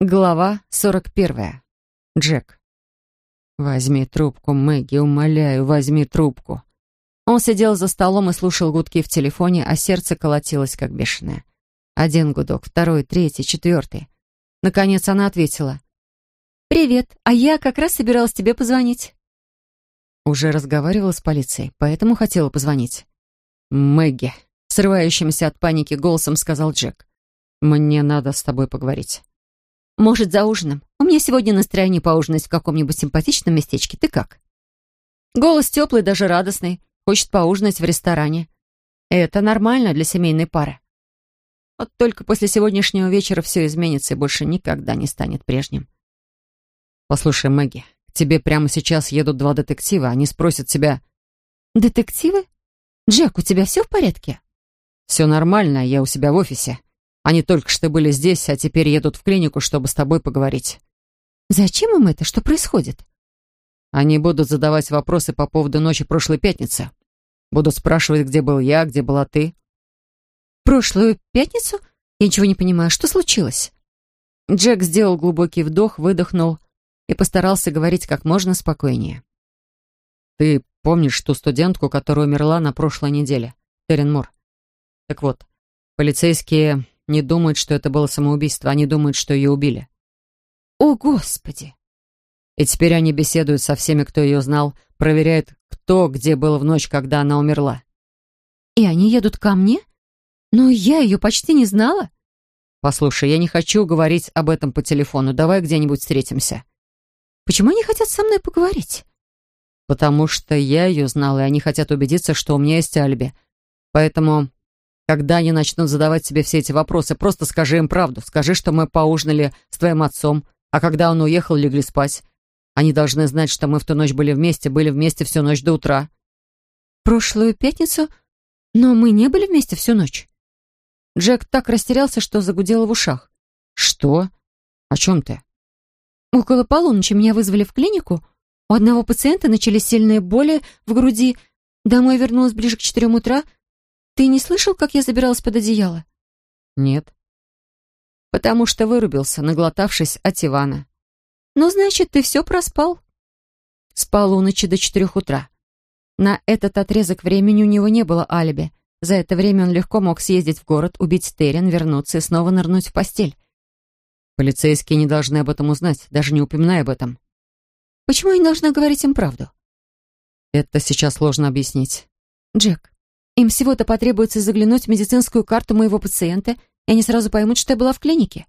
Глава 41. Джек. «Возьми трубку, Мэгги, умоляю, возьми трубку». Он сидел за столом и слушал гудки в телефоне, а сердце колотилось, как бешеное. Один гудок, второй, третий, четвертый. Наконец она ответила. «Привет, а я как раз собиралась тебе позвонить». Уже разговаривала с полицией, поэтому хотела позвонить. «Мэгги», — срывающимся от паники голосом сказал Джек. «Мне надо с тобой поговорить». Может, за ужином? У меня сегодня настроение поужинать в каком-нибудь симпатичном местечке. Ты как? Голос теплый, даже радостный. Хочет поужинать в ресторане. Это нормально для семейной пары. Вот только после сегодняшнего вечера все изменится и больше никогда не станет прежним. Послушай, Мэгги, к тебе прямо сейчас едут два детектива. Они спросят тебя... Детективы? Джек, у тебя все в порядке? Все нормально, я у себя в офисе. Они только что были здесь, а теперь едут в клинику, чтобы с тобой поговорить». «Зачем им это? Что происходит?» «Они будут задавать вопросы по поводу ночи прошлой пятницы. Будут спрашивать, где был я, где была ты». «Прошлую пятницу? Я ничего не понимаю. Что случилось?» Джек сделал глубокий вдох, выдохнул и постарался говорить как можно спокойнее. «Ты помнишь ту студентку, которая умерла на прошлой неделе? Терен Мур? Так вот, полицейские не думают, что это было самоубийство. Они думают, что ее убили. О, Господи! И теперь они беседуют со всеми, кто ее знал, проверяют, кто где был в ночь, когда она умерла. И они едут ко мне? Но я ее почти не знала. Послушай, я не хочу говорить об этом по телефону. Давай где-нибудь встретимся. Почему они хотят со мной поговорить? Потому что я ее знал, и они хотят убедиться, что у меня есть алиби. Поэтому когда они начнут задавать тебе все эти вопросы, просто скажи им правду. Скажи, что мы поужинали с твоим отцом, а когда он уехал, легли спать. Они должны знать, что мы в ту ночь были вместе, были вместе всю ночь до утра. Прошлую пятницу? Но мы не были вместе всю ночь. Джек так растерялся, что загудел в ушах. Что? О чем ты? Около полуночи меня вызвали в клинику. У одного пациента начались сильные боли в груди. Домой вернулась ближе к четырем утра — ты не слышал, как я забиралась под одеяло? Нет. Потому что вырубился, наглотавшись от Ивана. Ну, значит, ты все проспал. С полуночи до четырех утра. На этот отрезок времени у него не было алиби. За это время он легко мог съездить в город, убить Терен, вернуться и снова нырнуть в постель. Полицейские не должны об этом узнать, даже не упоминая об этом. Почему я не должна говорить им правду? Это сейчас сложно объяснить. Джек, им всего-то потребуется заглянуть в медицинскую карту моего пациента, и они сразу поймут, что я была в клинике.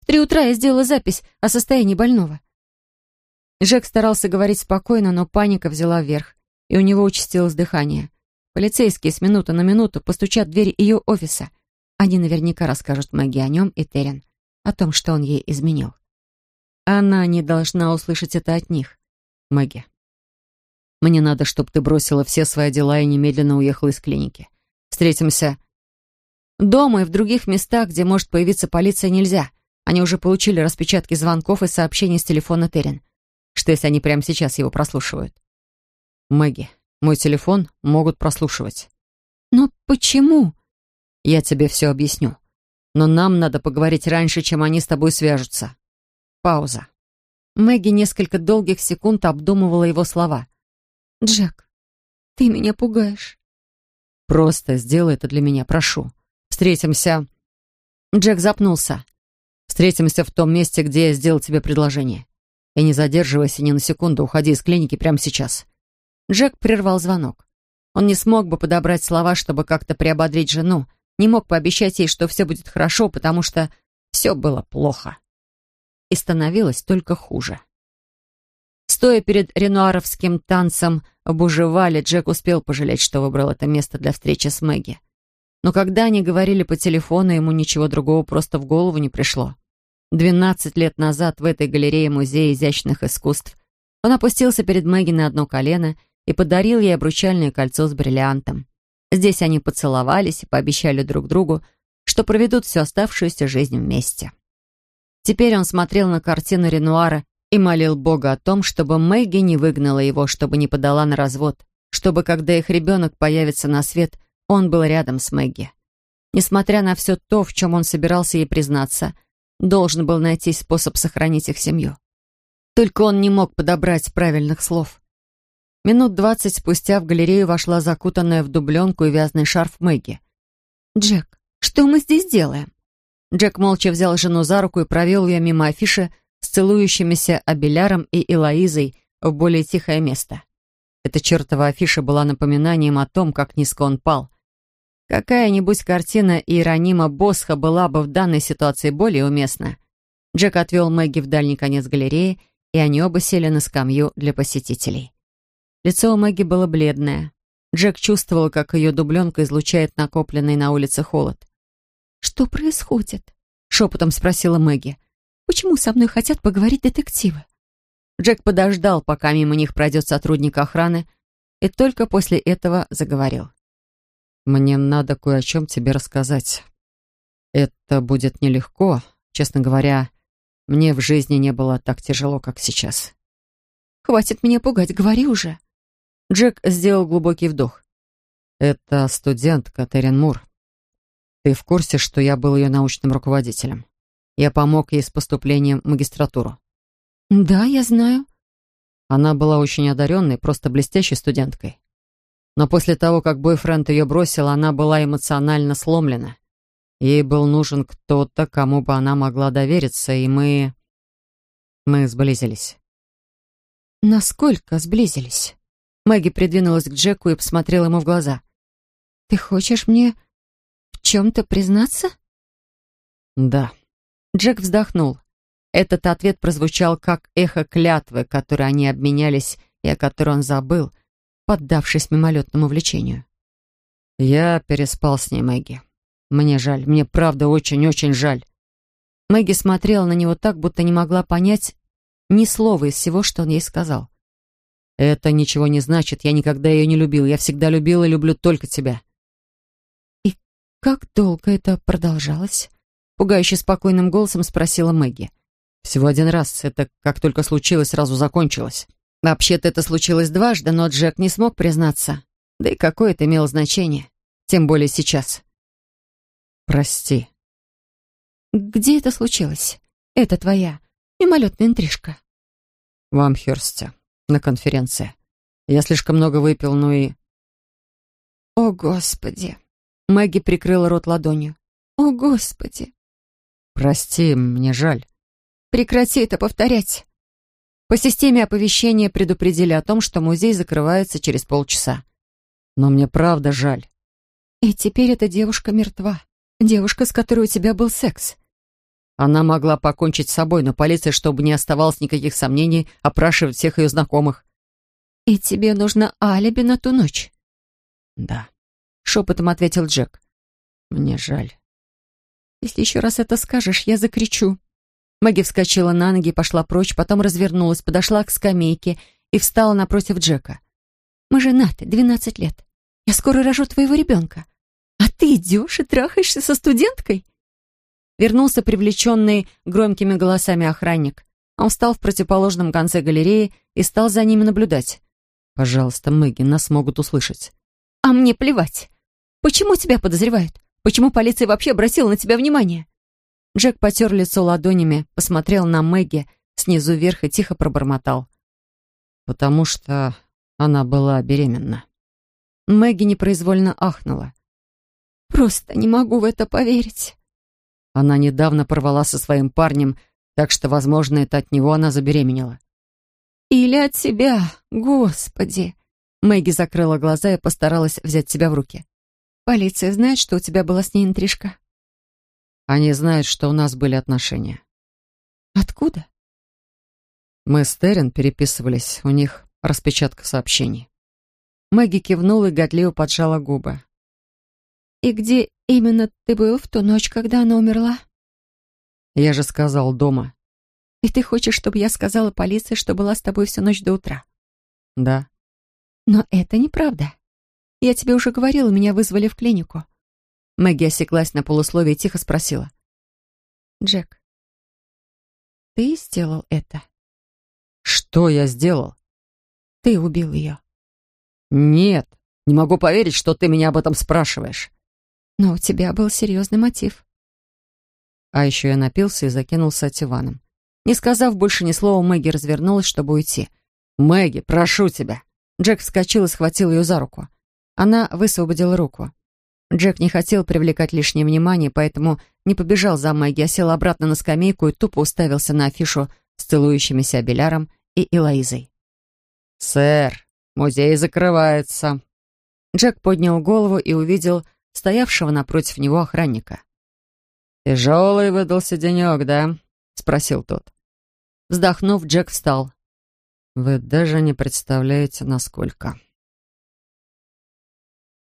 В три утра я сделала запись о состоянии больного. Жек старался говорить спокойно, но паника взяла вверх, и у него участилось дыхание. Полицейские с минуты на минуту постучат в дверь ее офиса. Они наверняка расскажут Мэгги о нем и Терен, о том, что он ей изменил. Она не должна услышать это от них. Мэгги, мне надо, чтобы ты бросила все свои дела и немедленно уехала из клиники. Встретимся дома и в других местах, где может появиться полиция, нельзя. Они уже получили распечатки звонков и сообщений с телефона Терен. Что, если они прямо сейчас его прослушивают? Мэгги, мой телефон могут прослушивать. Но почему? Я тебе все объясню. Но нам надо поговорить раньше, чем они с тобой свяжутся. Пауза. Мэгги несколько долгих секунд обдумывала его слова. «Джек, ты меня пугаешь». «Просто сделай это для меня, прошу. Встретимся...» Джек запнулся. «Встретимся в том месте, где я сделал тебе предложение. И не задерживайся ни на секунду, уходи из клиники прямо сейчас». Джек прервал звонок. Он не смог бы подобрать слова, чтобы как-то приободрить жену, не мог пообещать ей, что все будет хорошо, потому что все было плохо. И становилось только хуже. Стоя перед ренуаровским танцем в Бужевале, Джек успел пожалеть, что выбрал это место для встречи с Мэгги. Но когда они говорили по телефону, ему ничего другого просто в голову не пришло. Двенадцать лет назад в этой галерее Музея изящных искусств он опустился перед Мэгги на одно колено и подарил ей обручальное кольцо с бриллиантом. Здесь они поцеловались и пообещали друг другу, что проведут всю оставшуюся жизнь вместе. Теперь он смотрел на картину Ренуара и молил Бога о том, чтобы Мэгги не выгнала его, чтобы не подала на развод, чтобы, когда их ребенок появится на свет, он был рядом с Мэгги. Несмотря на все то, в чем он собирался ей признаться, должен был найти способ сохранить их семью. Только он не мог подобрать правильных слов. Минут двадцать спустя в галерею вошла закутанная в дубленку и вязаный шарф Мэгги. «Джек, что мы здесь делаем?» Джек молча взял жену за руку и провел ее мимо афиши с целующимися Абеляром и Элоизой в более тихое место. Эта чертова афиша была напоминанием о том, как низко он пал. Какая-нибудь картина Иеронима Босха была бы в данной ситуации более уместна. Джек отвел Мэгги в дальний конец галереи, и они оба сели на скамью для посетителей. Лицо у Мэгги было бледное. Джек чувствовал, как ее дубленка излучает накопленный на улице холод. «Что происходит?» — шепотом спросила Мэгги. «Почему со мной хотят поговорить детективы?» Джек подождал, пока мимо них пройдет сотрудник охраны, и только после этого заговорил. «Мне надо кое о чем тебе рассказать. Это будет нелегко. Честно говоря, мне в жизни не было так тяжело, как сейчас». «Хватит меня пугать, говори уже». Джек сделал глубокий вдох. «Это студентка Терен Мур. Ты в курсе, что я был ее научным руководителем? Я помог ей с поступлением в магистратуру. Да, я знаю. Она была очень одаренной, просто блестящей студенткой. Но после того, как бойфренд ее бросил, она была эмоционально сломлена. Ей был нужен кто-то, кому бы она могла довериться, и мы... Мы сблизились. Насколько сблизились? Мэгги придвинулась к Джеку и посмотрела ему в глаза. «Ты хочешь мне чем-то признаться?» «Да». Джек вздохнул. Этот ответ прозвучал как эхо клятвы, которой они обменялись и о которой он забыл, поддавшись мимолетному влечению. «Я переспал с ней, Мэгги. Мне жаль, мне правда очень-очень жаль». Мэгги смотрела на него так, будто не могла понять ни слова из всего, что он ей сказал. «Это ничего не значит. Я никогда ее не любил. Я всегда любил и люблю только тебя. «Как долго это продолжалось?» Пугающе спокойным голосом спросила Мэгги. «Всего один раз. Это как только случилось, сразу закончилось. Вообще-то это случилось дважды, но Джек не смог признаться. Да и какое это имело значение. Тем более сейчас». «Прости». «Где это случилось? Это твоя мимолетная интрижка». «В Амхерсте, на конференции. Я слишком много выпил, ну и...» «О, Господи!» Мэгги прикрыла рот ладонью. «О, Господи!» «Прости, мне жаль». «Прекрати это повторять». По системе оповещения предупредили о том, что музей закрывается через полчаса. Но мне правда жаль. И теперь эта девушка мертва. Девушка, с которой у тебя был секс. Она могла покончить с собой, но полиция, чтобы не оставалось никаких сомнений, опрашивает всех ее знакомых. И тебе нужно алиби на ту ночь? Да. — шепотом ответил Джек. «Мне жаль». «Если еще раз это скажешь, я закричу». Мэгги вскочила на ноги и пошла прочь, потом развернулась, подошла к скамейке и встала напротив Джека. «Мы женаты, двенадцать лет. Я скоро рожу твоего ребенка. А ты идешь и трахаешься со студенткой?» Вернулся привлеченный громкими голосами охранник. Он встал в противоположном конце галереи и стал за ними наблюдать. «Пожалуйста, Мэгги, нас могут услышать». «А мне плевать. Почему тебя подозревают? Почему полиция вообще обратила на тебя внимание?» Джек потер лицо ладонями, посмотрел на Мэгги снизу вверх и тихо пробормотал. «Потому что она была беременна». Мэгги непроизвольно ахнула. «Просто не могу в это поверить». Она недавно порвала со своим парнем, так что, возможно, это от него она забеременела. «Или от себя, господи!» Мэгги закрыла глаза и постаралась взять себя в руки. Полиция знает, что у тебя была с ней интрижка? Они знают, что у нас были отношения. Откуда? Мы с Терен переписывались, у них распечатка сообщений. Мэгги кивнула и годливо поджала губы. «И где именно ты был в ту ночь, когда она умерла?» «Я же сказал, дома». «И ты хочешь, чтобы я сказала полиции, что была с тобой всю ночь до утра?» «Да». «Но это неправда. Я тебе уже говорила, меня вызвали в клинику». Мэгги осеклась на полусловие и тихо спросила. «Джек, ты сделал это?» «Что я сделал?» «Ты убил ее». «Нет, не могу поверить, что ты меня об этом спрашиваешь». «Но у тебя был серьезный мотив». А еще я напился и закинулся от Не сказав больше ни слова, Мэгги развернулась, чтобы уйти. «Мэгги, прошу тебя!» Джек вскочил и схватил ее за руку. Она высвободила руку. Джек не хотел привлекать лишнее внимание, поэтому не побежал за Мэгги, а сел обратно на скамейку и тупо уставился на афишу с целующимися Абеляром и Элоизой. «Сэр, музей закрывается». Джек поднял голову и увидел стоявшего напротив него охранника. «Тяжелый выдался денек, да?» — спросил тот. Вздохнув, Джек встал. «Вы даже не представляете, насколько...»